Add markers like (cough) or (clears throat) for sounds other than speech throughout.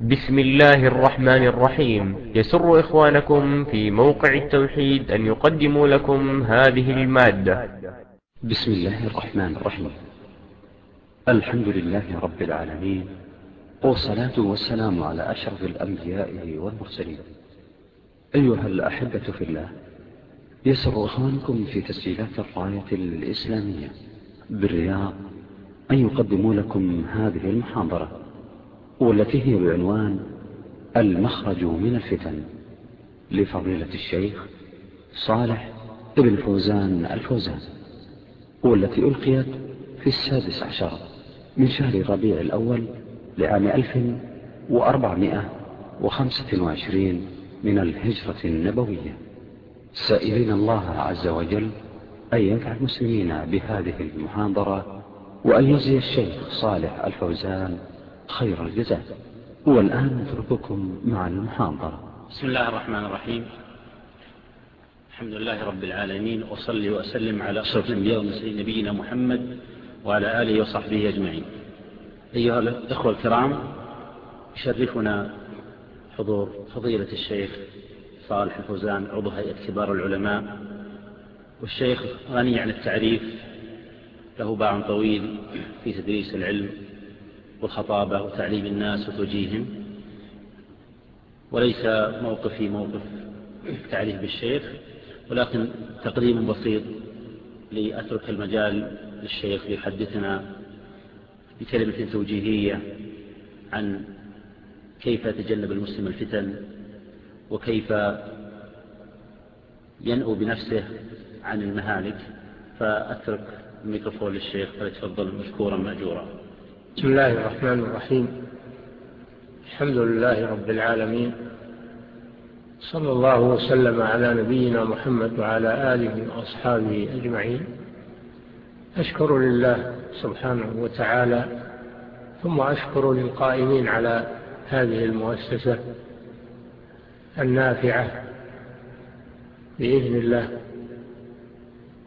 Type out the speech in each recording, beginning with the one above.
بسم الله الرحمن الرحيم. يسر إخوانكم في موقع التوحيد أن يقدموا لكم هذه المادة. بسم الله الرحمن الرحيم. الحمد لله رب العالمين والصلاة والسلام على أشرف الأنبياء والمرسلين. أيها الأحبة في الله يسر إخوانكم في تسجيلات الراية الإسلامية بالرياض أن يقدموا لكم هذه المحاضرة. والتي هي بعنوان المخرج من الفتن لفضيلة الشيخ صالح ابن فوزان الفوزان والتي ألقيت في السادس عشر من شهر ربيع الأول لعام 1425 من الهجرة النبوية. سائلين الله عز وجل أن ينفع المسلمين بهذه المحاضرة وأن يجزي الشيخ صالح الفوزان خير الجزاء. والآن نترككم مع المحاضرة. بسم الله الرحمن الرحيم. الحمد لله رب العالمين وصلي وأسلم على أشرف الأنبياء ومسلم نبينا محمد وعلى آله وصحبه أجمعين. أيها الأخوة الكرام يشرفنا حضور فضيلة الشيخ صالح الفوزان عضو هيئة كبار العلماء والشيخ غني عن التعريف له باع طويل في تدريس العلم والخطابة وتعليم الناس وتوجيههم. وليس موقفي موقف تعريف بالشيخ ولكن تقديم بسيط لأترك المجال للشيخ ليحدثنا بكلمة توجيهية عن كيف تجنب المسلم الفتن وكيف ينأو بنفسه عن المهالك. فأترك الميكروفون للشيخ فليتفضل مشكورا مأجورا. بسم الله الرحمن الرحيم. الحمد لله رب العالمين. صلى الله وسلم على نبينا محمد وعلى آله وأصحابه أجمعين. أشكر لله سبحانه وتعالى ثم أشكر للقائمين على هذه المؤسسة النافعة بإذن الله.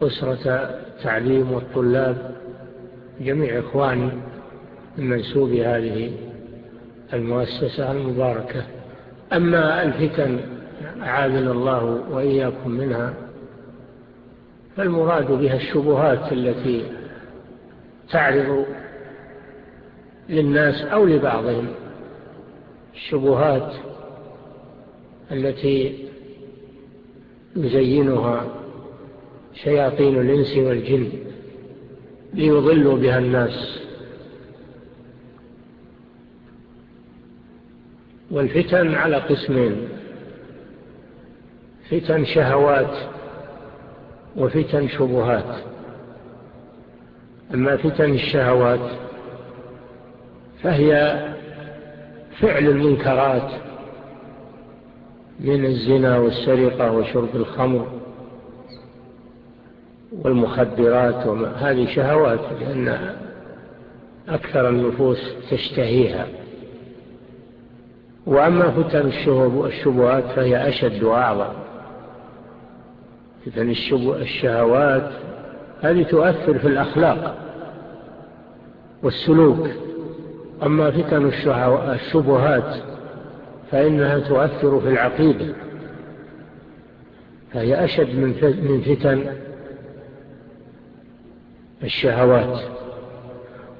أسرة تعليم والطلاب جميع إخواني منسوب هذه المؤسسة المباركة. أما الفتن عادل الله وإياكم منها فالمراد بها الشبهات التي تعرض للناس أو لبعضهم الشبهات التي يزينها شياطين الإنس والجن ليضلوا بها الناس. والفتن على قسمين. فتن شهوات وفتن شبهات. أما فتن الشهوات فهي فعل المنكرات من الزنا والسرقة وشرب الخمر والمخدرات وما هذه شهوات لأن أكثر النفوس تشتهيها. وأما فتن الشبهات فهي أشد وأعظم. فتن الشهوات هذه تؤثر في الأخلاق والسلوك. أما فتن الشبهات فإنها تؤثر في العقيدة. فهي أشد من فتن الشهوات.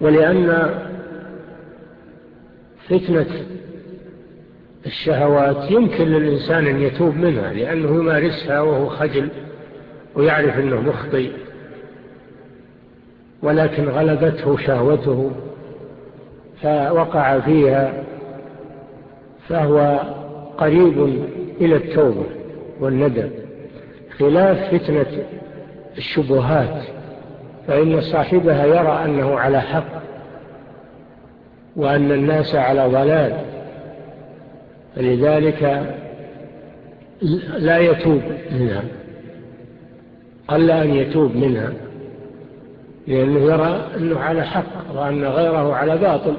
ولأن فتنة الشهوات يمكن للإنسان أن يتوب منها لأنه يمارسها وهو خجل ويعرف أنه مخطئ ولكن غلبته شهوته فوقع فيها فهو قريب إلى التوبة والندم. خلاف فتنة الشبهات فإن صاحبها يرى أنه على حق وأن الناس على ضلال. فلذلك لا يتوب منها. قل أن يتوب منها لأنه يرى أنه على حق وأن غيره على باطل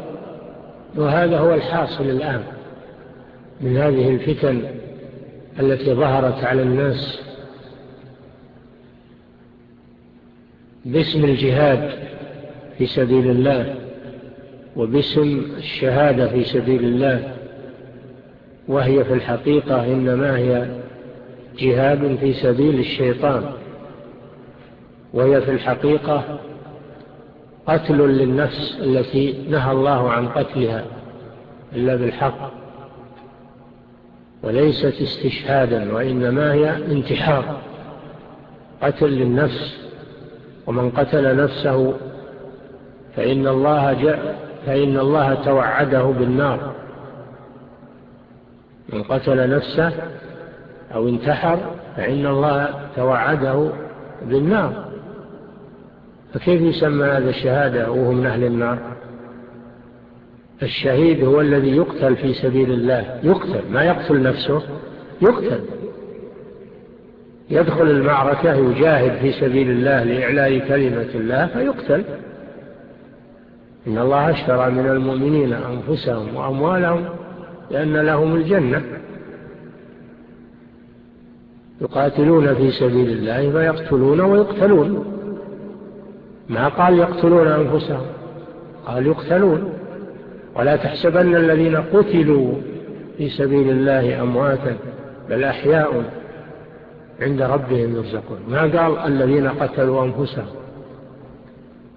وهذا هو الحاصل الآن من هذه الفتن التي ظهرت على الناس باسم الجهاد في سبيل الله وباسم الشهادة في سبيل الله. وهي في الحقيقة إنما هي جهاد في سبيل الشيطان وهي في الحقيقة قتل للنفس التي نهى الله عن قتلها إلا بالحق وليست استشهادا وإنما هي انتحار قتل للنفس ومن قتل نفسه فإن الله, جاء فإن الله توعده بالنار. من قتل نفسه أو انتحر فإن الله توعده بالنار. فكيف يسمى هذا الشهادة وهم أهل النار؟ الشهيد هو الذي يقتل في سبيل الله. يقتل ما يقتل نفسه يقتل. يدخل المعركة يجاهد في سبيل الله لإعلاء كلمة الله فيقتل. إن الله اشترى من المؤمنين أنفسهم وأموالهم لأن لهم الجنة يقاتلون في سبيل الله فيقتلون ويقتلون. ما قال يقتلون أنفسهم؟ قال يقتلون. ولا تحسبن الذين قتلوا في سبيل الله أمواتا بل أحياء عند ربهم يرزقون. ما قال الذين قتلوا أنفسهم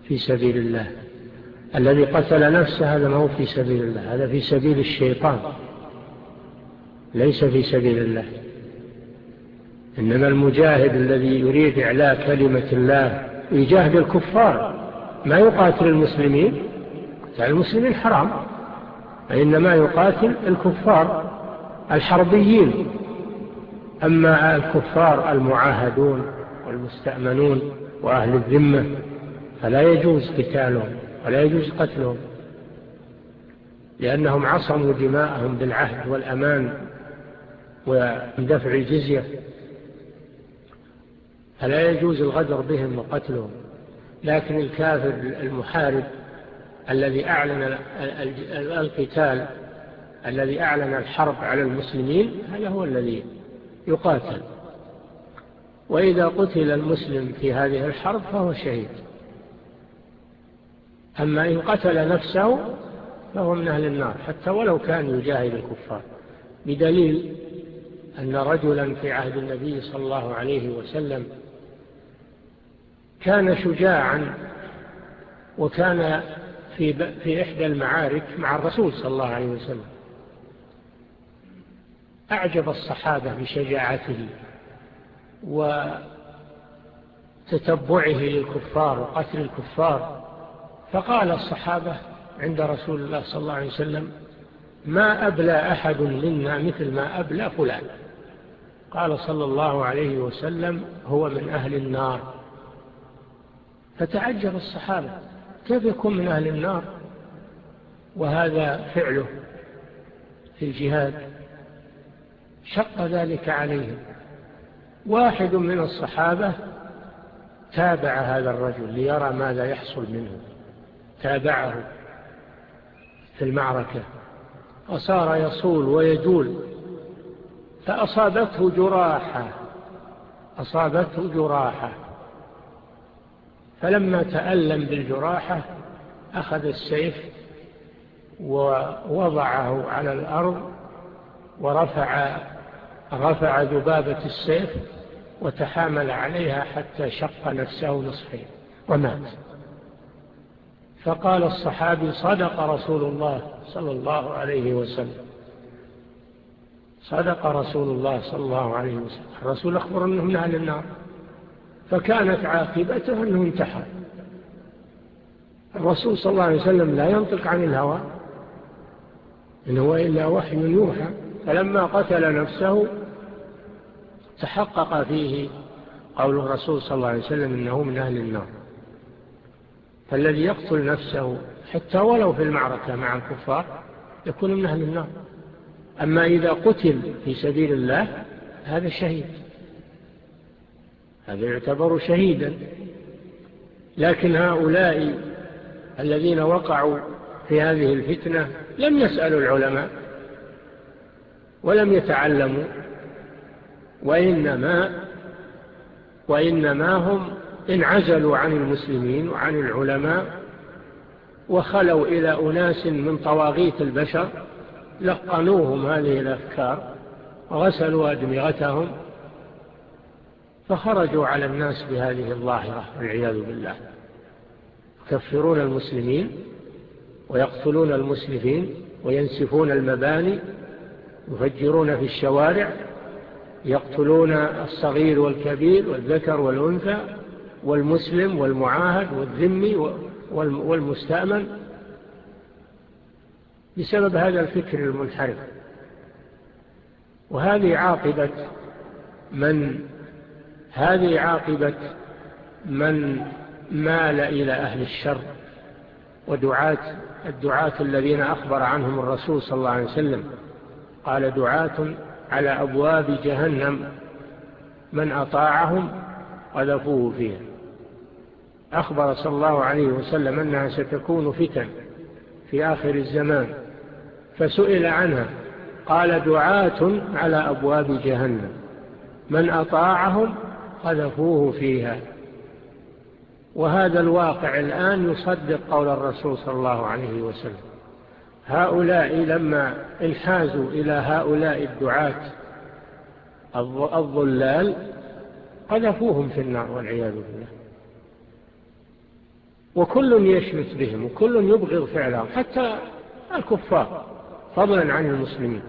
في سبيل الله؟ الذي قتل نفسه هذا ما هو في سبيل الله هذا في سبيل الشيطان ليس في سبيل الله. إنما المجاهد الذي يريد إعلاء كلمة الله يجاهد الكفار. ما يقاتل المسلمين؟ قتال المسلمين حرام. وإنما يقاتل الكفار الحربيين. أما الكفار المعاهدون والمستأمنون وأهل الذمة فلا يجوز قتالهم. ولا يجوز قتلهم لأنهم عصموا دماءهم بالعهد والأمان ودفع الجزية فلا يجوز الغدر بهم وقتلهم. لكن الكافر المحارب الذي أعلن القتال الذي أعلن الحرب على المسلمين هذا هو الذي يقاتل. وإذا قتل المسلم في هذه الحرب فهو شهيد. أما إن قتل نفسه فهو من أهل النار حتى ولو كان يجاهد الكفار. بدليل أن رجلا في عهد النبي صلى الله عليه وسلم كان شجاعا وكان في, في إحدى المعارك مع الرسول صلى الله عليه وسلم. أعجب الصحابة بشجاعته وتتبعه للكفار وقتل الكفار. فقال الصحابة عند رسول الله صلى الله عليه وسلم ما أبلى أحد منا مثل ما أبلى فلان. قال صلى الله عليه وسلم هو من أهل النار. فتعجب الصحابة كيف يكون من أهل النار؟ وهذا فعله في الجهاد شق ذلك عليهم. واحد من الصحابة تابع هذا الرجل ليرى ماذا يحصل منه. تابعه في المعركة وصار يصول ويجول فأصابته جراحة أصابته جراحة فلما تألم بالجراحة أخذ السيف ووضعه على الأرض ورفع رفع ذبابة السيف وتحامل عليها حتى شق نفسه نصفين ومات. فقال الصحابي صدق رسول الله صلى الله عليه وسلم. صدق رسول الله صلى الله عليه وسلم. الرسول أخبر أنه من أهل النار فكانت عاقبته أنه انتحر. الرسول صلى الله عليه وسلم لا ينطق عن الهوى إن هو إلا وحي يوحى. فلما قتل نفسه تحقق فيه قول الرسول صلى الله عليه وسلم إنه من أهل النار. فالذي يقتل نفسه حتى ولو في المعركة مع الكفار يكون من أهل النار. أما إذا قتل في سبيل الله هذا شهيد. هذا يعتبر شهيدا. لكن هؤلاء الذين وقعوا في هذه الفتنة لم يسألوا العلماء ولم يتعلموا وإنما وإنما هم انعزلوا عن المسلمين وعن العلماء وخلوا إلى أناس من طواغيت البشر لقنوهم هذه الأفكار وغسلوا أدمغتهم فخرجوا على الناس بهذه الظاهرة والعياذ بالله. يكفرون المسلمين ويقتلون المسلمين وينسفون المباني يفجرون في الشوارع يقتلون الصغير والكبير والذكر والأنثى والمسلم والمعاهد والذمي والمستأمن بسبب هذا الفكر المنحرف. وهذه عاقبة من هذه عاقبة من مال إلى أهل الشر ودعاة الدعاة الذين أخبر عنهم الرسول صلى الله عليه وسلم. قال دعاة على أبواب جهنم من أطاعهم قذفوه فيها. أخبر صلى الله عليه وسلم أنها ستكون فتن في آخر الزمان فسئل عنها قال دعاة على أبواب جهنم من أطاعهم قذفوه فيها. وهذا الواقع الآن يصدق قول الرسول صلى الله عليه وسلم. هؤلاء لما انحازوا إلى هؤلاء الدعاة الضلال قذفوهم في النار والعياذ بالله. وكل يشمس بهم وكل يبغض فعلهم حتى الكفار فضلا عن المسلمين.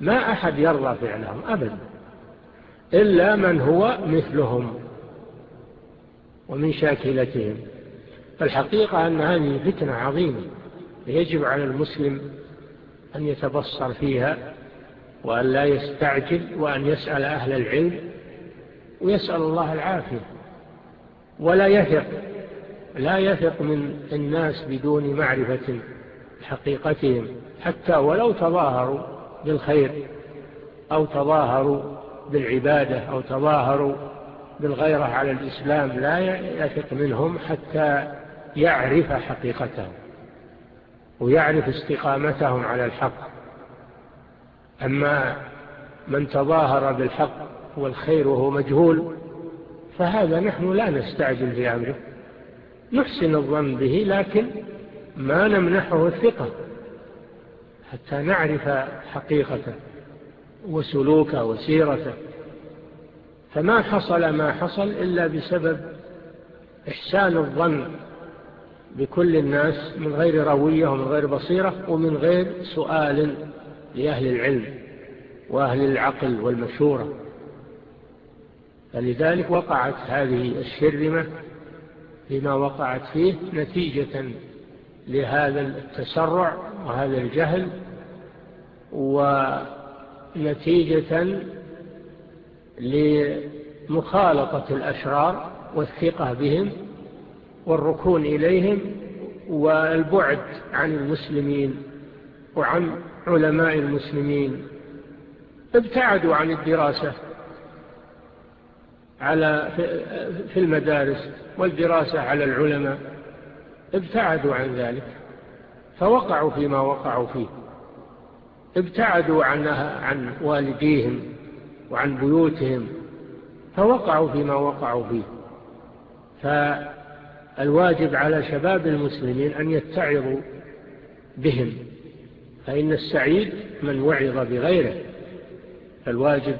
ما أحد يرضى فعلهم أبدا إلا من هو مثلهم ومن شاكلتهم. فالحقيقة أن هذه فتنة عظيمة يجب على المسلم أن يتبصر فيها وأن لا يستعجل وأن يسأل أهل العلم ويسأل الله العافية ولا يثق لا يثق من الناس بدون معرفة حقيقتهم حتى ولو تظاهروا بالخير أو تظاهروا بالعبادة أو تظاهروا بالغيرة على الإسلام لا يثق منهم حتى يعرف حقيقتهم ويعرف استقامتهم على الحق. أما من تظاهر بالحق والخير وهو مجهول فهذا نحن لا نستعجل في أمره. نحسن الظن به لكن ما نمنحه الثقة حتى نعرف حقيقته وسلوكه وسيرته. فما حصل ما حصل إلا بسبب إحسان الظن بكل الناس من غير روية ومن غير بصيرة ومن غير سؤال لأهل العلم وأهل العقل والمشورة. فلذلك وقعت هذه الشرمة بما وقعت فيه نتيجة لهذا التسرع وهذا الجهل ونتيجة لمخالطة الأشرار والثقة بهم والركون إليهم والبعد عن المسلمين وعن علماء المسلمين. ابتعدوا عن الدراسة. على في المدارس والدراسة على العلماء ابتعدوا عن ذلك فوقعوا فيما وقعوا فيه. ابتعدوا عنها عن والديهم وعن بيوتهم فوقعوا فيما وقعوا فيه. فالواجب على شباب المسلمين أن يتعظوا بهم فإن السعيد من وعظ بغيره. فالواجب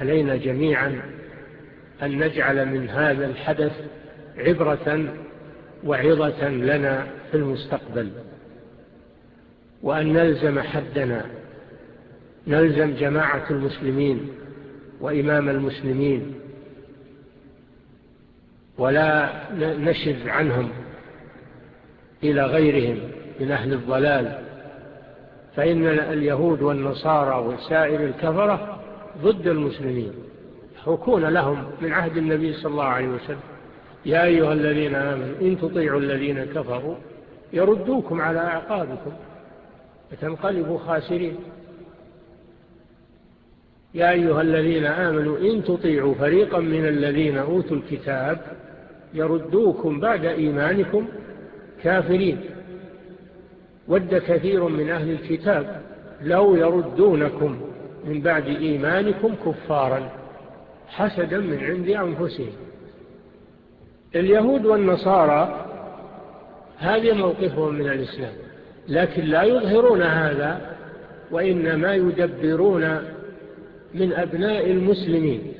علينا جميعا أن نجعل من هذا الحدث عبرة وعظة لنا في المستقبل وأن نلزم حدنا نلزم جماعة المسلمين وإمام المسلمين ولا نشذ عنهم إلى غيرهم من أهل الضلال فإن اليهود والنصارى وسائر الكفرة ضد المسلمين. حكون لهم من عهد النبي صلى الله عليه وسلم. يا أيها الذين آمنوا إن تطيعوا الذين كفروا يردوكم على أعقابكم فتنقلبوا خاسرين. يا أيها الذين آمنوا إن تطيعوا فريقا من الذين أوتوا الكتاب يردوكم بعد إيمانكم كافرين. ود كثير من أهل الكتاب لو يردونكم من بعد إيمانكم كفارا. حسدا من عند أنفسهم. اليهود والنصارى هذا موقفهم من الإسلام لكن لا يظهرون هذا وإنما يدبرون من أبناء المسلمين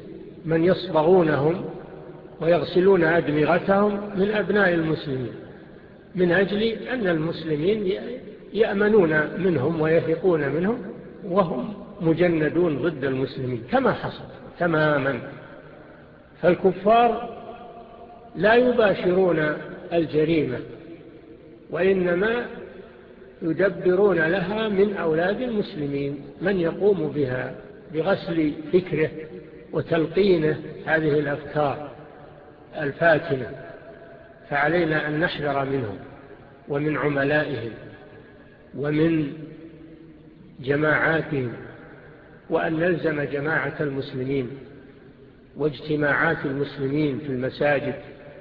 من يصبغونهم ويغسلون أدمغتهم من أبناء المسلمين من أجل أن المسلمين يأمنون منهم ويثقون منهم وهم مجندون ضد المسلمين كما حصل. تماما. فالكفار لا يباشرون الجريمة وإنما يدبرون لها من أولاد المسلمين من يقوم بها بغسل فكره وتلقينه هذه الأفكار الفاتنة. فعلينا أن نحذر منهم ومن عملائهم ومن جماعاتهم وأن نلزم جماعة المسلمين واجتماعات المسلمين في المساجد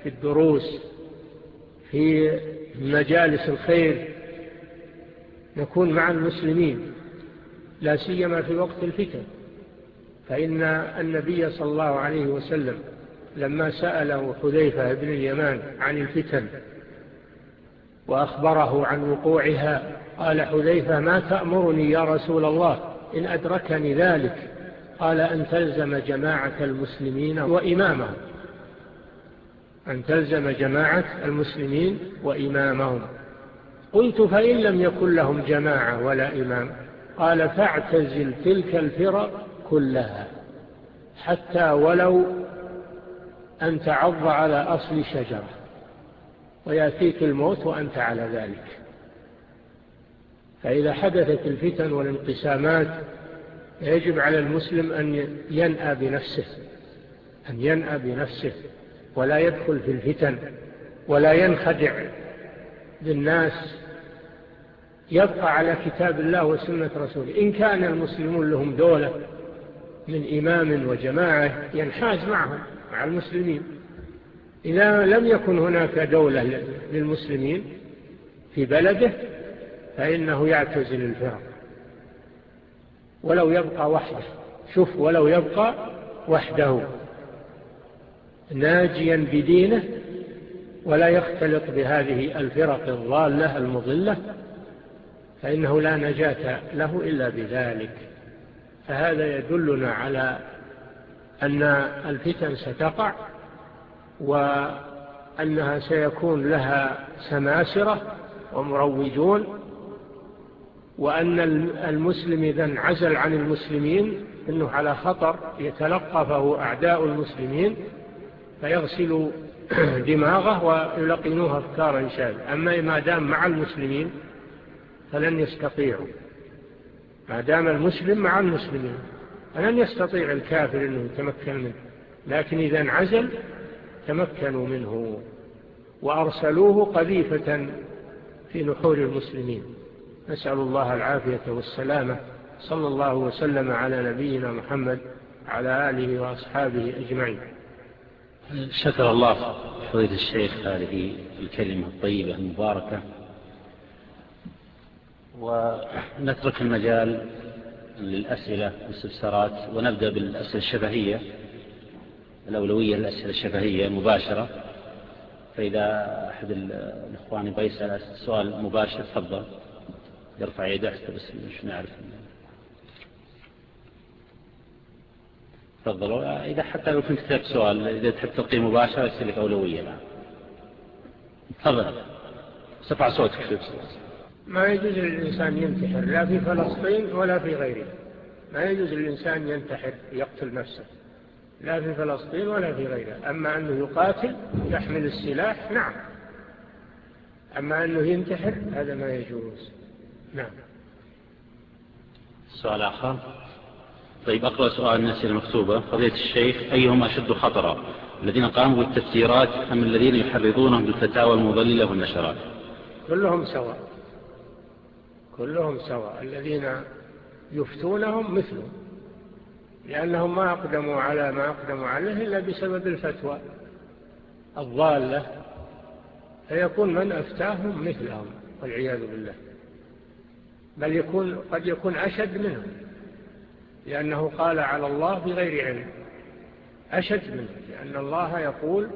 في الدروس في مجالس الخير نكون مع المسلمين لا سيما في وقت الفتن. فإن النبي صلى الله عليه وسلم لما سأله حذيفة بن اليمان عن الفتن وأخبره عن وقوعها قال حذيفة ما تأمرني يا رسول الله؟ إن أدركني ذلك قال أن تلزم جماعة المسلمين وإمامهم. أن تلزم جماعة المسلمين وإمامهم. قلت فإن لم يكن لهم جماعة ولا إمام قال فاعتزل تلك الفرق كلها حتى ولو أن تعض على أصل شجرة ويأتيك الموت وأنت على ذلك. يعني فإذا حدثت الفتن والانقسامات يجب على المسلم أن ينأى بنفسه أن ينأى بنفسه ولا يدخل في الفتن ولا ينخدع بالناس. يبقى على كتاب الله وسنة رسوله. إن كان المسلمون لهم دولة من إمام وجماعة ينحاز معهم مع المسلمين. إذا لم يكن هناك دولة للمسلمين في بلده فإنه يعتزل الفرق. ولو يبقى وحده شوف ولو يبقى وحده. ناجيا بدينه ولا يختلط بهذه الفرق الضالة المضلة فإنه لا نجاة له إلا بذلك. فهذا يدلنا على أن الفتن ستقع وأنها سيكون لها سماسرة ومروجون وأن المسلم إذا انعزل عن المسلمين أنه على خطر يتلقفه أعداء المسلمين فيغسلوا (clears throat) دماغه ويلقنوه أفكارا شاذة. أما ما دام مع المسلمين فلن يستطيعوا. ما دام المسلم مع المسلمين فلن يستطيع الكافر أنه يتمكن منه. لكن إذا انعزل تمكنوا منه وأرسلوه قذيفة في نحور المسلمين. نسأل الله العافية والسلامة. صلى الله وسلم على نبينا محمد على آله وأصحابه أجمعين. شكر الله فضيلة الشيخ هذه الكلمة الطيبة المباركة. ونترك المجال للأسئلة والسبسرات ونبدأ بالأسئلة الشفهية الأولوية للأسئلة الشفهية مباشرة. فإذا أحد الإخوان يبقى يسأل سؤال مباشر تفضل. يرفع يده حتى بس مش نعرف تفضلوا. إذا حتى لو كنت لك سؤال إذا تحب تلقي مباشرة يصير لك أولوية الآن. تفضل. صفع صوتك في ما يجوز للإنسان ينتحر لا في فلسطين ولا في غيرها ما يجوز للإنسان ينتحر يقتل نفسه. لا في فلسطين ولا في غيرها أما أنه يقاتل يحمل السلاح نعم. أما أنه ينتحر هذا ما يجوز. نعم. سؤال آخر. طيب أقرأ سؤال الناس المكتوبة. قضية الشيخ أيهم أشد خطرا؟ الذين قاموا بالتفسيرات أم الذين يحرضونهم بالفتاوى المضللة والنشرات؟ كلهم سواء. كلهم سواء. الذين يفتونهم مثلهم. لأنهم ما أقدموا على ما أقدموا عليه إلا بسبب الفتوى الضالة فيكون من أفتاهم مثلهم والعياذ بالله. بل يكون قد يكون أشد منه لأنه قال على الله بغير علم. أشد منه لأن الله يقول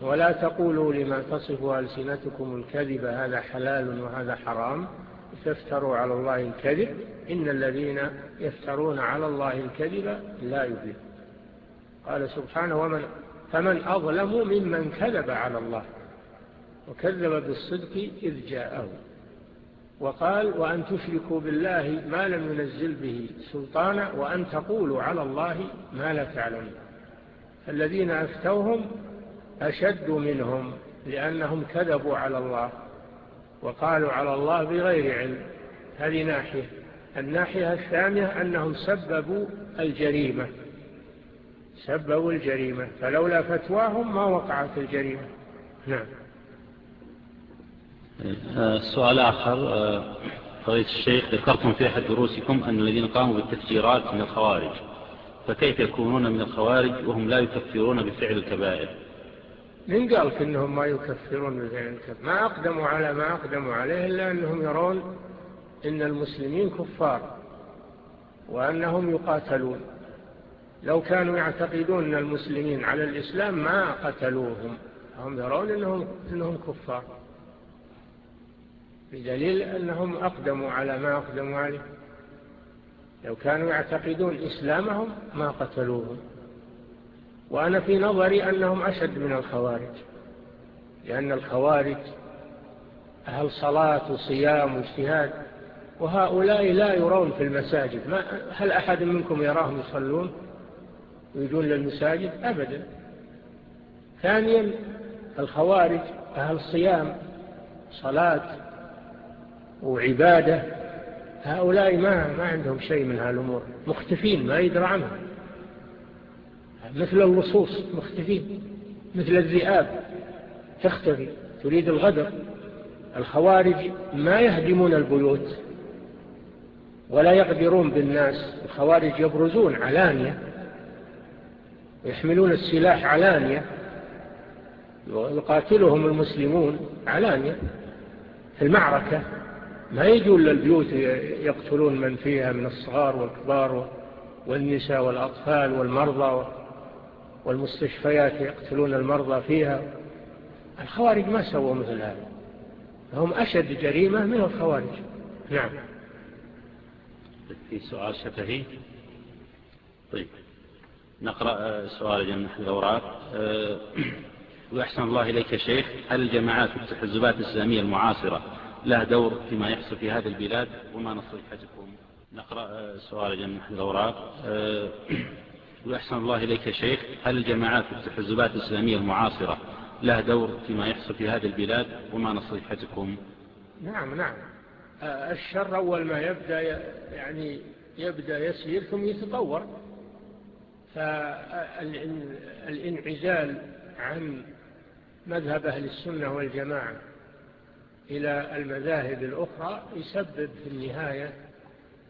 ولا تقولوا لما تصف ألسنتكم الكذب هذا حلال وهذا حرام تفتروا على الله الكذب إن الذين يفترون على الله الكذب لا يفتر قال سبحانه ومن فمن أظلم ممن كذب على الله وكذب بالصدق إذ جاءه. وقال وأن تشركوا بالله ما لم ينزل به سلطانا وأن تقولوا على الله ما لا تعلمون. الذين أفتوهم أشد منهم لأنهم كذبوا على الله وقالوا على الله بغير علم. هذه ناحية. الناحية الثانية أنهم سببوا الجريمة. سببوا الجريمة. فلولا فتواهم ما وقعت الجريمة. نعم. آه، سؤال آخر آه، فريد الشيخ ذكرتم في أحد دروسكم أن الذين قاموا بالتفجيرات من الخوارج فكيف يكونون من الخوارج وهم لا يكفرون بفعل الكبائر؟ من قالك أنهم ما يكفرون بفعل الكبائر؟ ما أقدموا على ما أقدموا عليه إلا أنهم يرون إن المسلمين كفار وأنهم يقاتلون. لو كانوا يعتقدون أن المسلمين على الإسلام ما قتلوهم هم يرون إنهم, إنهم كفار. بدليل أنهم أقدموا على ما أقدموا عليه. لو كانوا يعتقدون إسلامهم ما قتلوهم. وأنا في نظري أنهم أشد من الخوارج لأن الخوارج أهل صلاة وصيام واجتهاد وهؤلاء لا يرون في المساجد. ما هل أحد منكم يراهم يصلون؟ ويجون للمساجد؟ أبدا. ثانيا الخوارج أهل صيام صلاة وعبادة. هؤلاء ما, ما عندهم شيء من هالأمور. مختفين ما يدرى عنهم. مثل اللصوص مختفين. مثل الذئاب. تختفي. تريد الغدر. الخوارج ما يهدمون البيوت. ولا يغدرون بالناس. الخوارج يبرزون علانية. ويحملون السلاح علانية. ويقاتلهم المسلمون علانية. في المعركة. ما يجوا للبيوت البيوت يقتلون من فيها من الصغار والكبار والنساء والأطفال والمرضى والمستشفيات يقتلون المرضى فيها. الخوارج ما سووا مثل هذا هم أشد جريمة من الخوارج. نعم. في سؤال شفهي طيب نقرأ آه، سؤال جمع الأوراق. آه، ويحسن الله إليك يا شيخ. هل الجماعات والتحزبات الإسلامية المعاصرة له دور فيما يحصل في هذه البلاد وما نصيحتكم نقرأ آه، سؤال جميع الأوراق. آه، ويحسن الله إليك يا شيخ. هل الجماعات والتحزبات الإسلامية المعاصرة لها دور فيما يحصل في هذه البلاد وما نصيحتكم نعم نعم. آه، الشر أول ما يبدأ يعني يبدأ يسير ثم يتطور. فالانعزال عن مذهب أهل السنة والجماعة إلى المذاهب الأخرى يسبب في النهاية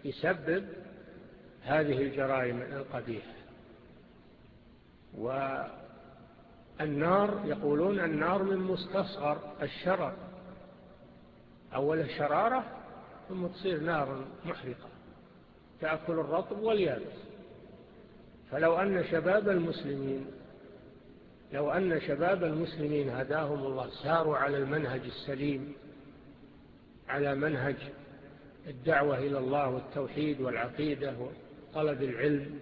يسبب هذه الجرائم القبيحة. والنار يقولون النار من مستصغر الشرر. أول شرارة ثم تصير نار محرقة تأكل الرطب واليابس. فلو أن شباب المسلمين لو أن شباب المسلمين هداهم الله ساروا على المنهج السليم على منهج الدعوة إلى الله والتوحيد والعقيدة وطلب العلم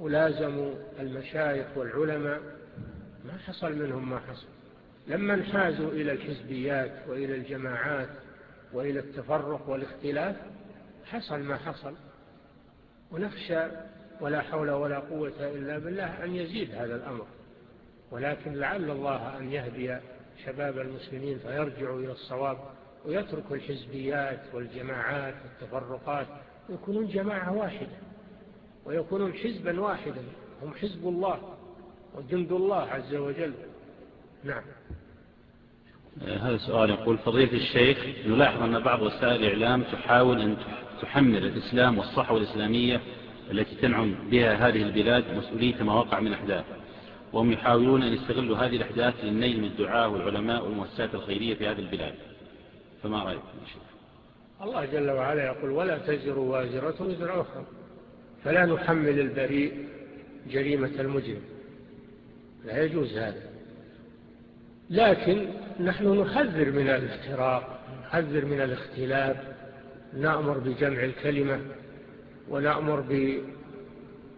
ولازموا المشايخ والعلماء. ما حصل منهم ما حصل. لما انحازوا إلى الحزبيات وإلى الجماعات وإلى التفرق والاختلاف حصل ما حصل. ونخشى ولا حول ولا قوة إلا بالله أن يزيد هذا الأمر. ولكن لعل الله أن يهدي شباب المسلمين فيرجعوا إلى الصواب. ويترك الحزبيات والجماعات والتفرقات يكونون جماعة واحدة ويكونون حزبا واحدا هم حزب الله وجند الله عز وجل. نعم. هذا السؤال يقول فضيلة الشيخ نلاحظ أن بعض وسائل الإعلام تحاول أن تحمل الإسلام والصحوة الإسلامية التي تنعم بها هذه البلاد مسؤولية ما وقع من أحداث وهم يحاولون أن يستغلوا هذه الأحداث للنيل من الدعاء والعلماء والمؤسسات الخيرية في هذه البلاد. فما رأيكم شيخ الله جل وعلا يقول ولا تزر وازرة وزر أخرى فلا نحمل البريء جريمة المجرم. لا يجوز هذا. لكن نحن نحذر من الافتراق نحذر من الاختلاف. نأمر بجمع الكلمة ونأمر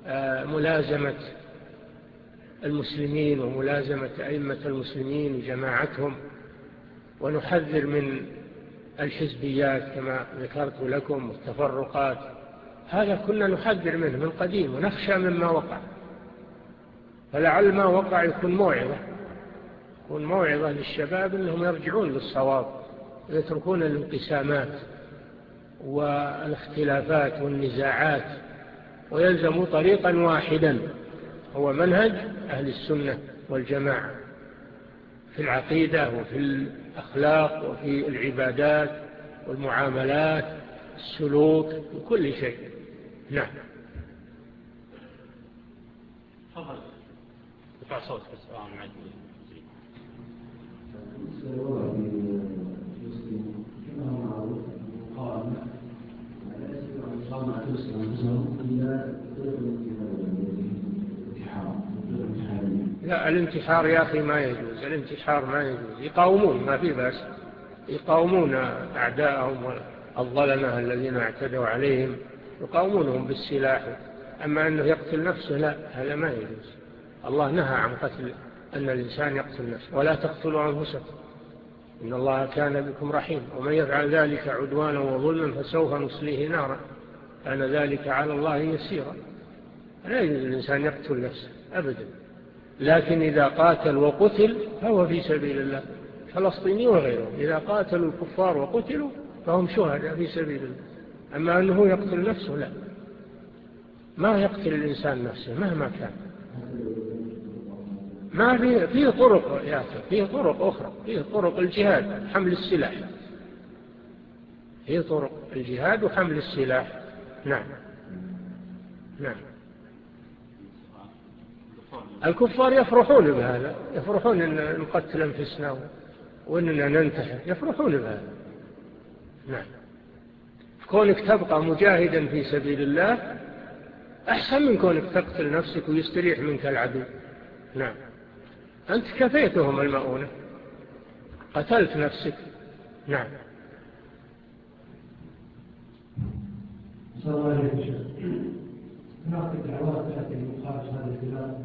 بملازمة المسلمين وملازمة أئمة المسلمين وجماعتهم ونحذر من الحزبيات كما ذكرت لكم والتفرقات هذا كنا نحذر منه من قديم ونخشى مما وقع. فلعل ما وقع يكون موعظة يكون موعظة للشباب أنهم يرجعون للصواب ويتركون الانقسامات والاختلافات والنزاعات ويلزموا طريقا واحدا هو منهج أهل السنة والجماعة في العقيدة وفي الأخلاق وفي العبادات والمعاملات السلوك وكل شيء. نعم. فضل رفع صوتك السلام عليكم. الانتحار يا أخي ما يجوز الانتحار ما يجوز. يقاومون ما في بس يقاومون أعداءهم والظلمة الذين اعتدوا عليهم. يقاومونهم بالسلاح. أما أنه يقتل نفسه لا هذا ما يجوز. الله نهى عن قتل أن الإنسان يقتل نفسه. ولا تقتلوا أنفسكم. إن الله كان بكم رحيم. ومن يفعل ذلك عدوانا وظلما فسوف نصليه نارا. كان ذلك على الله يسيرا. لا يجوز الإنسان يقتل نفسه أبدا. لكن إذا قاتل وقتل فهو في سبيل الله. فلسطيني وغيره إذا قاتلوا الكفار وقتلوا فهم شهداء في سبيل الله. أما أنه يقتل نفسه لا. ما يقتل الإنسان نفسه مهما كان. ما في فيه طرق يا في فيه طرق أخرى فيه طرق الجهاد حمل السلاح. فيه طرق الجهاد وحمل السلاح. نعم. نعم. الكفار يفرحون بهذا يفرحون أن نقتل أنفسنا وأننا ننتحر يفرحون بهذا. نعم. كونك تبقى مجاهدا في سبيل الله أحسن من كونك تقتل نفسك ويستريح منك العدو. نعم. أنت كفيتهم المؤونة. قتلت نفسك. نعم. صلى الله عليه وسلم نعطي دعوات هذه المخارج هذا البلاد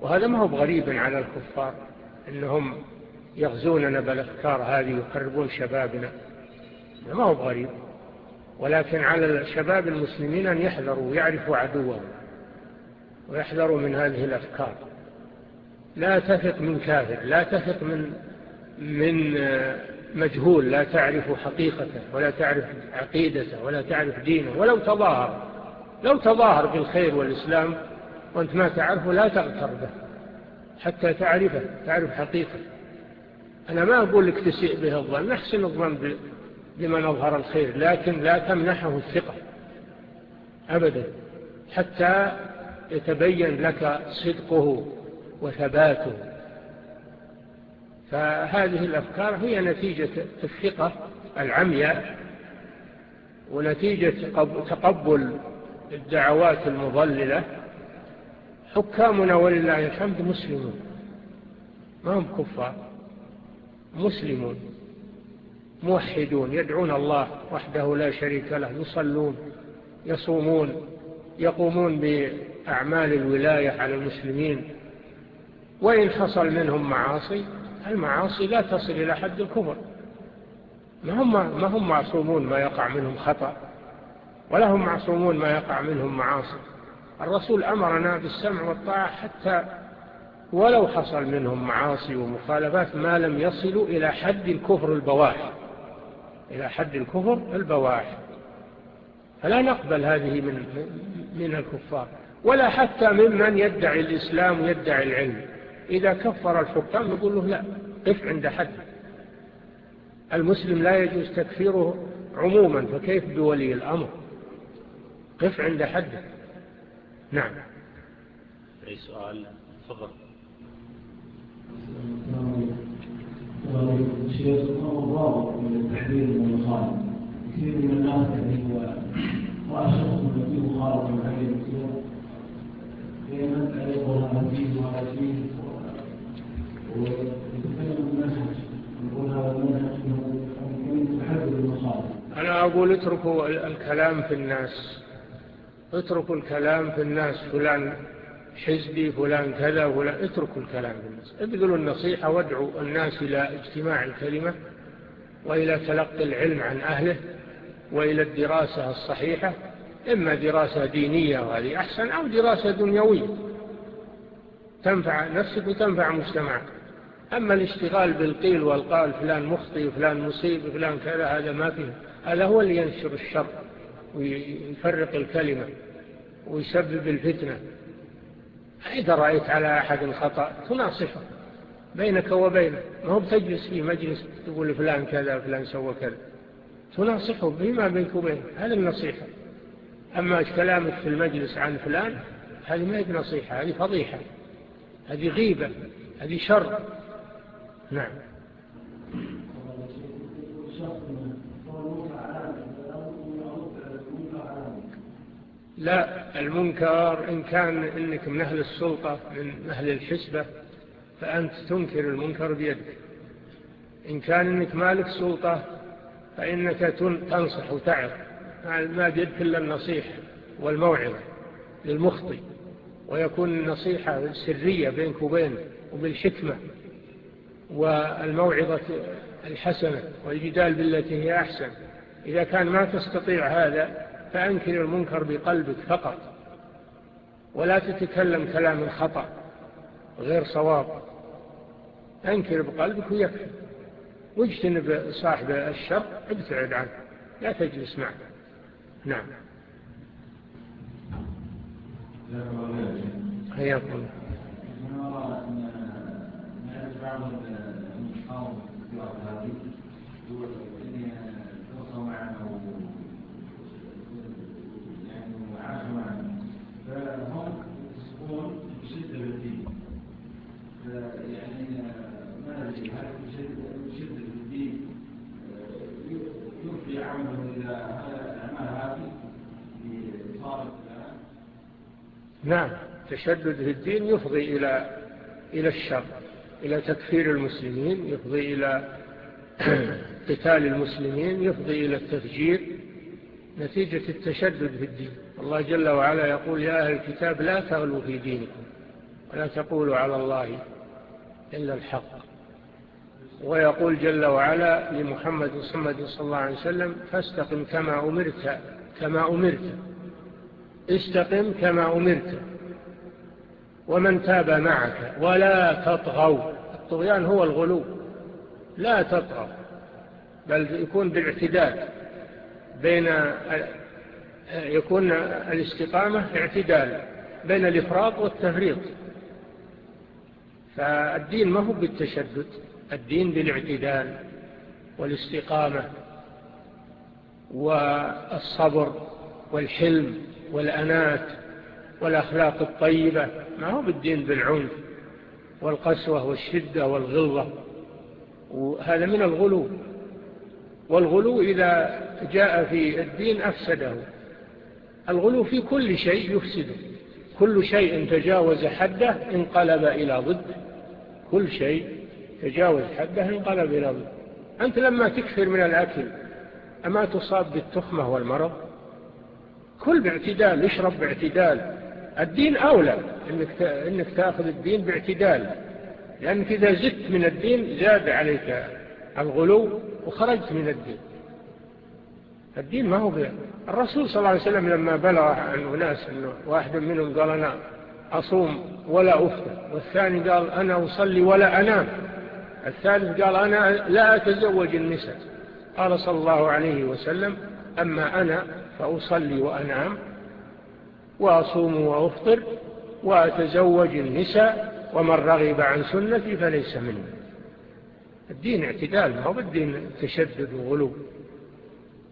وهذا ما هو بغريب على الكفار أنهم يغزوننا بالأفكار هذه ويقربون شبابنا. ما هو بغريب. ولكن على شباب المسلمين أن يحذروا ويعرفوا عدوهم ويحذروا من هذه الأفكار. لا تثق من كافر لا تثق من, من مجهول لا تعرف حقيقته ولا تعرف عقيدته ولا تعرف دينه. ولو تظاهر لو تظاهر بالخير والإسلام وأنت ما تعرفه لا تغتر به حتى تعرفه تعرف حقيقة. أنا ما أقول لك تسيء به الظن نحسن الظن بمن أظهر الخير لكن لا تمنحه الثقة أبدا حتى يتبين لك صدقه وثباته. فهذه الأفكار هي نتيجة الثقة العمياء ونتيجة تقبل الدعوات المضللة. حكامنا ولله الحمد مسلمون. ما هم كفار؟ مسلمون. موحدون يدعون الله وحده لا شريك له يصلون يصومون يقومون بأعمال الولاية على المسلمين. وإن حصل منهم معاصي المعاصي لا تصل إلى حد الكفر. ما هم, ما هم معصومون ما يقع منهم خطأ ولا هم معصومون ما يقع منهم معاصي. الرسول أمرنا بالسمع والطاعة حتى ولو حصل منهم معاصي ومخالفات ما لم يصلوا إلى حد الكفر البواح إلى حد الكفر البواح فلا نقبل هذه من, من الكفار. ولا حتى ممن يدعي الإسلام ويدعي العلم. إذا كفر الحكام يقول له لا قف عند حد. المسلم لا يجوز تكفيره عموما فكيف بولي الأمر؟ قف عند حده نعم. أي سؤال؟ تفضل. شيخ الله من التحليل والخالق كثير من الناس يعني هو وأشخص من من المنهج. يقول هذا المنهج المخالف أنا أقول اتركوا الكلام في الناس. اتركوا الكلام في الناس فلان حزبي فلان كذا فلان اتركوا الكلام في الناس. ابذلوا النصيحة وادعوا الناس إلى اجتماع الكلمة وإلى تلقي العلم عن أهله وإلى الدراسة الصحيحة إما دراسة دينية وهذه أحسن أو دراسة دنيوية. تنفع نفسك وتنفع مجتمعك. أما الاشتغال بالقيل والقال فلان مخطي فلان مصيب فلان كذا هذا ما فيه. هذا هو اللي ينشر الشر ويفرق الكلمة. ويسبب الفتنة. إذا رأيت على أحد خطأ تناصفه بينك وبينه. ما هو بتجلس في مجلس تقول فلان كذا فلان سوى كذا. تناصحه بما بينك وبينه. هذه النصيحة. أما كلامك في المجلس عن فلان هذه ما هي نصيحة هذه فضيحة. هذه غيبة هذه شر. نعم. لا المنكر إن كان إنك من أهل السلطة من أهل الحسبة فأنت تنكر المنكر بيدك. إن كان إنك مالك سلطة فإنك تنصح وتعر ما بيدك إلا النصيح والموعظة للمخطئ. ويكون النصيحة سرية بينك وبينه وبالحكمة والموعظة الحسنة والجدال بالتي هي أحسن. إذا كان ما تستطيع هذا فأنكر المنكر بقلبك فقط ولا تتكلم كلام خطأ غير صواب. أنكر بقلبك ويكفي واجتنب صاحب الشر ابتعد عنه لا تجلس معه. نعم. حياكم الله. نعم تشدد في الدين يفضي إلى, إلى الشر إلى تكفير المسلمين يفضي إلى (clears throat) قتال المسلمين يفضي إلى التفجير. نتيجة التشدد في الدين. الله جل وعلا يقول يا أهل الكتاب لا تغلوا في دينكم ولا تقولوا على الله إلا الحق. ويقول جل وعلا لمحمد صلى الله عليه وسلم فاستقم كما أمرت كما أمرت استقم كما أمرت ومن تاب معك ولا تطغوا. الطغيان هو الغلو لا تطغوا بل يكون بالاعتداد بين يكون الاستقامة اعتدال بين الإفراط والتفريط. فالدين ما هو بالتشدد. الدين بالاعتدال والاستقامة والصبر والحلم والأنات والأخلاق الطيبة ما هو بالدين بالعنف والقسوة والشدة والغلظة؟ وهذا من الغلو. والغلو إذا جاء في الدين أفسده. الغلو في كل شيء يفسده. كل شيء تجاوز حده انقلب إلى ضد كل شيء تجاوز حده انقلب إلى ضد أنت لما تكثر من الأكل أما تصاب بالتخمة والمرض؟ كل باعتدال اشرب باعتدال. الدين أولى إنك, إنك تأخذ الدين باعتدال. لأنك إذا زدت من الدين زاد عليك الغلو وخرجت من الدين. الدين ما هو بيه الرسول صلى الله عليه وسلم لما بلغ عن أناس أنه واحد منهم قال أنا أصوم ولا أفطر والثاني قال أنا أصلي ولا أنام. الثالث قال أنا لا أتزوج النساء. قال صلى الله عليه وسلم أما أنا فأصلي وأنام وأصوم وأفطر وأتزوج النساء ومن رغب عن سنتي فليس مني. الدين اعتدال ما هو بالدين تشدد وغلو.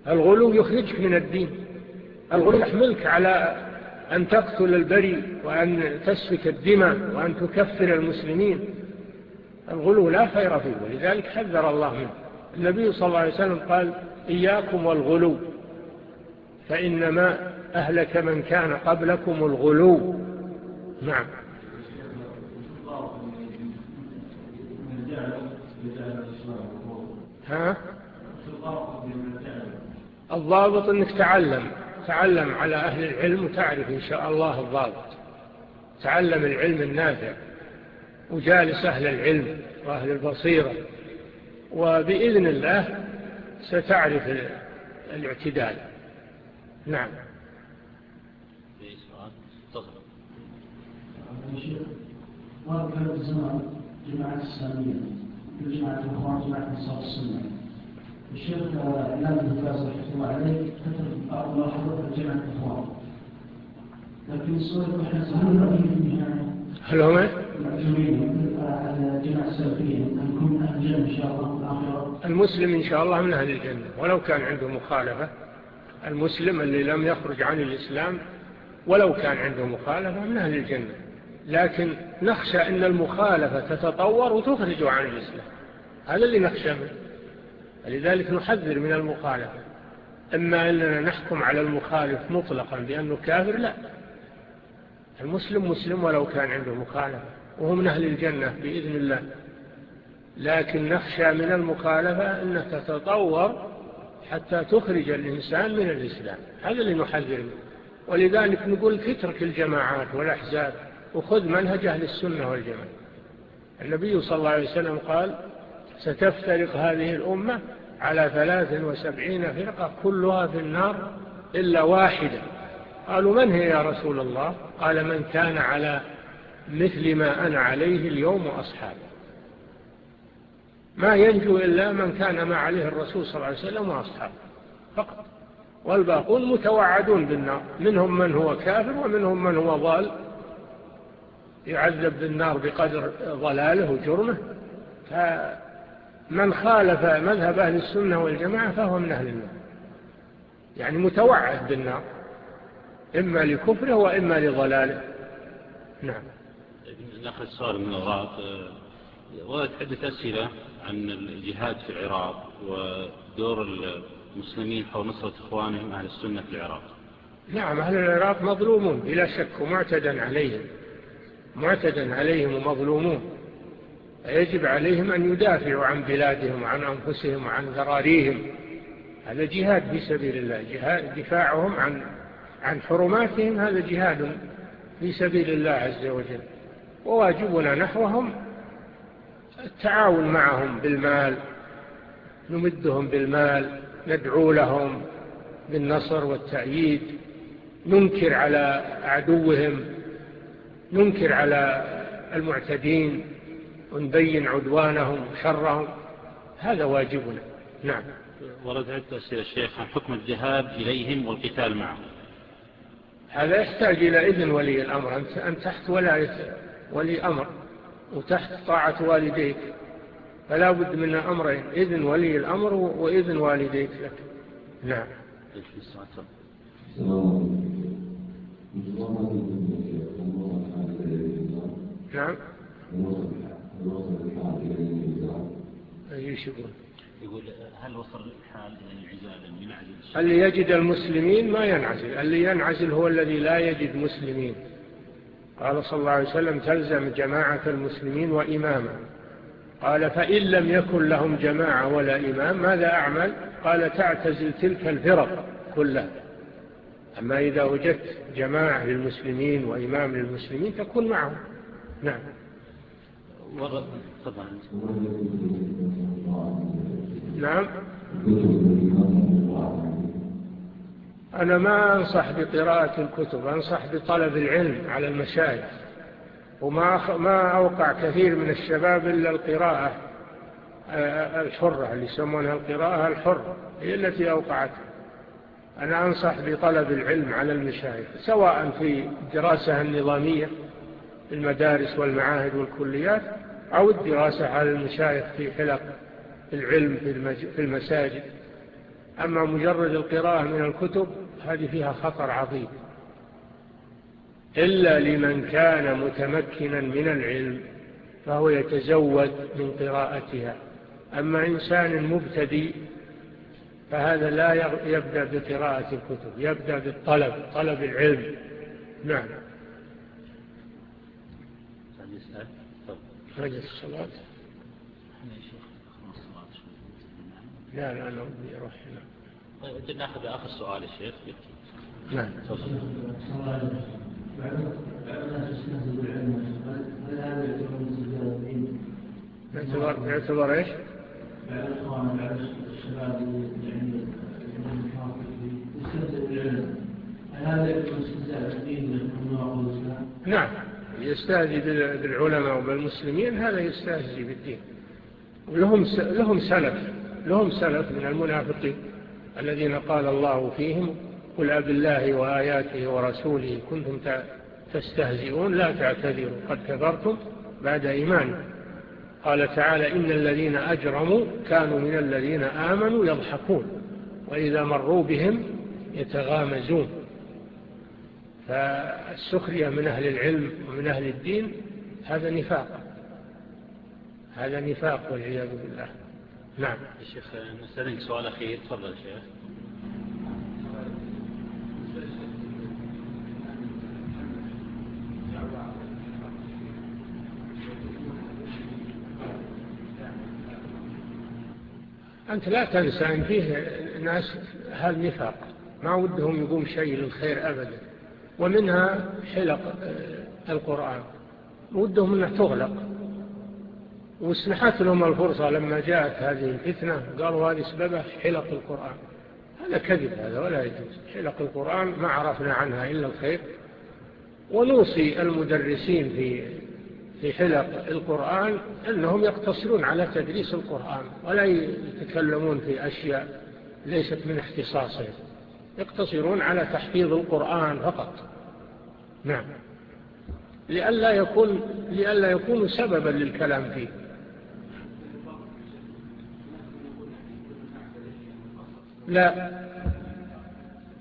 الغلو يخرجك من الدين. الغلو يحملك على أن تقتل البري وأن تسفك الدماء وأن تكفر المسلمين. الغلو لا خير فيه ولذلك حذر الله منه. النبي صلى الله عليه وسلم قال إياكم والغلو فإنما أهلك من كان قبلكم الغلو. نعم. ها؟ الضابط أنك تعلم تعلم على أهل العلم وتعرف إن شاء الله الضابط. تعلم العلم النافع. وجالس أهل العلم وأهل البصيرة وبإذن الله ستعرف الاعتدال. نعم. ضرب هذا الزمن جماعة السامية جماعة الإخوان جماعة نصاب السنة. الشيخ آه، إعلان الفاز رحمة الله عليه كتب أرض الله جماعة الإخوان. لكن الصورة إحنا سهل رأيه هل هم؟ المسلم إن شاء الله من أهل الجنة ولو كان عنده مخالفة المسلم اللي لم يخرج عن الإسلام ولو كان عنده مخالفة من أهل الجنة. لكن نخشى أن المخالفة تتطور وتخرج عن الإسلام. هذا اللي نخشى منه. لذلك نحذر من المخالفة. أما أننا نحكم على المخالف مطلقا بأنه كافر لا. المسلم مسلم ولو كان عنده مخالفة. وهم أهل الجنة بإذن الله. لكن نخشى من المخالفة أن تتطور حتى تخرج الإنسان من الإسلام. هذا اللي نحذر منه. ولذلك نقول اترك الجماعات والأحزاب وخذ منهج أهل السنة والجماعة. النبي صلى الله عليه وسلم قال ستفترق هذه الأمة على ثلاث وسبعين فرقة كلها في النار إلا واحدة. قالوا من هي يا رسول الله؟ قال من كان على مثل ما أنا عليه اليوم وأصحابه. ما ينجو إلا من كان ما عليه الرسول صلى الله عليه وسلم وأصحابه. فقط. والباقون متوعدون بالنار. منهم من هو كافر ومنهم من هو ضال. يعذب بالنار بقدر ضلاله وجرمه. فمن خالف مذهب أهل السنة والجماعة فهو من أهل النار. يعني متوعد بالنار. إما لكفره وإما لضلاله. نعم. الأخ صار من الغلط آه، وتحدث أسئلة عن الجهاد في العراق ودور المسلمين حول نصرة إخوانهم أهل السنة في العراق. نعم أهل العراق مظلومون بلا شك ومعتدا عليهم معتدا عليهم ومظلومون. فيجب عليهم أن يدافعوا عن بلادهم وعن أنفسهم وعن ذراريهم هذا جهاد في سبيل الله جهاد دفاعهم عن, عن حرماتهم. هذا جهاد في سبيل الله عز وجل. وواجبنا نحوهم التعاون معهم بالمال نمدهم بالمال ندعو لهم بالنصر والتأييد ننكر على عدوهم ننكر على المعتدين ونبين عدوانهم وشرهم هذا واجبنا. نعم. ورد عدة أسئلة الشيخ عن حكم الذهاب إليهم والقتال معهم. هذا يحتاج إلى إذن ولي الأمر أن تحت ولا ولي أمر وتحت طاعة والديك. فلا بد من أمرين إذن ولي الأمر وإذن والديك لك. نعم. نعم. إيش يقول؟ يقول هل وصل الحال إلى انعزال ينعزل اللي يجد المسلمين ما ينعزل. اللي ينعزل هو الذي لا يجد مسلمين. قال صلى الله عليه وسلم تلزم جماعة المسلمين وإماما. قال فإن لم يكن لهم جماعة ولا إمام ماذا أعمل؟ قال تعتزل تلك الفرق كلها. أما إذا وجدت جماعة للمسلمين وإمام للمسلمين تكون معهم. نعم. ورد طبعا نعم. أنا ما أنصح بقراءة الكتب أنصح بطلب العلم على المشايخ وما ما أوقع كثير من الشباب إلا القراءة آه، آه، الحرة اللي يسمونها القراءة الحرة هي التي أوقعتها أنا أنصح بطلب العلم على المشايخ سواء في الدراسة النظامية في المدارس والمعاهد والكليات أو الدراسة على المشايخ في حلق العلم في المساجد. أما مجرد القراءة من الكتب هذه فيها خطر عظيم. إلا لمن كان متمكنا من العلم فهو يتزود من قراءتها. أما إنسان مبتدي فهذا لا يبدأ بقراءة الكتب يبدأ بالطلب طلب العلم. نعم. رجل الصلاة. لا لا لا يروح هنا. طيب، يمكن ناخذ آخر سؤال الشيخ نعم. تفضل. يعتبر يعتبر إيش؟ نعم. يستهزي بالعلماء وبالمسلمين هذا يستهزي بالدين. لهم سلف لهم سلف من المنافقين. الذين قال الله فيهم قل أب الله وآياته ورسوله كنتم تستهزئون لا تعتذروا. قد كفرتم بعد إيمانكم. قال تعالى إن الذين أجرموا كانوا من الذين آمنوا يضحكون وإذا مروا بهم يتغامزون. فالسخرية من أهل العلم ومن أهل الدين هذا نفاق. هذا نفاق والعياذ بالله. نعم. الشيخ نسألك سؤال أخير. تفضل الشيخ أنت لا تنسى أن فيه ناس هالنفاق ما ودهم يقوم شيء للخير أبدا. ومنها حلق آه، القرآن. ودهم أنها تغلق. وسنحت لهم الفرصة لما جاءت هذه الفتنة قالوا هذه سببه حلق القرآن. هذا كذب هذا ولا يجوز. حلق القرآن ما عرفنا عنها إلا الخير. ونوصي المدرسين في في حلق القرآن أنهم يقتصرون على تدريس القرآن ولا يتكلمون في أشياء ليست من اختصاصهم. يقتصرون على تحفيظ القرآن فقط. نعم. لئلا يكون لئلا يكون سببا للكلام فيه. لا.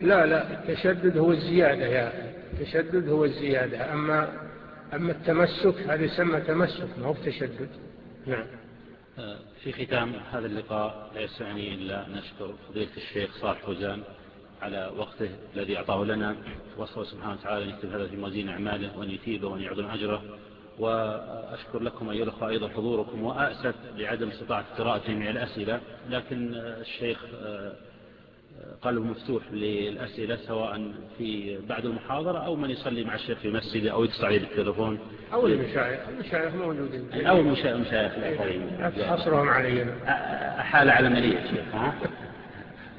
لا لا. التشدد هو الزيادة يا. أخي التشدد هو الزيادة. أما, أما التمسك هذا يسمى تمسك ما هو التشدد نعم. في ختام هذا اللقاء لا يسعني إلا أن أشكر فضيلة الشيخ صالح حوزان على وقته الذي أعطاه لنا وصله سبحانه وتعالى أن يكتب هذا في موازين أعماله وأن يتيبه وأن يعظم أجره. وأشكر لكم أيها الأخوة أيضا حضوركم وأأسف لعدم استطاعة قراءة جميع الأسئلة لكن الشيخ قلب مفتوح للأسئلة سواء في بعد المحاضرة أو من يصلي مع الشيخ في مسجده أو يتصل عليه بالتليفون أو المشايخ المشايخ موجودين. أو المشايخ أصرهم علينا. على عالمية شيخ ها؟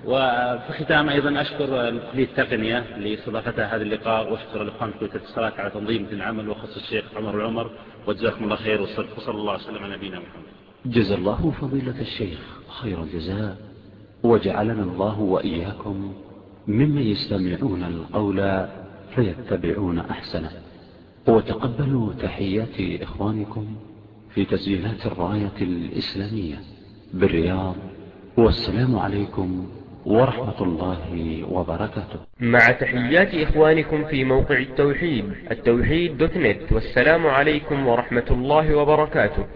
وفي ختام أيضا أشكر كلية التقنية لاستضافتها هذا اللقاء وأشكر الإخوان في الصلاة على تنظيم العمل وخص الشيخ عمر العمر. وجزاكم الله خير وصلى الله وسلم على نبينا محمد. جزا الله فضيلة الشيخ خير الجزاء. وجعلنا الله وإياكم ممن يستمعون القول فيتبعون أحسنه. وتقبلوا تحيات إخوانكم في تسجيلات الراية الإسلامية بالرياض. والسلام عليكم ورحمة الله وبركاته. مع تحيات إخوانكم في موقع التوحيد التوحيد دوت نت. والسلام عليكم ورحمة الله وبركاته.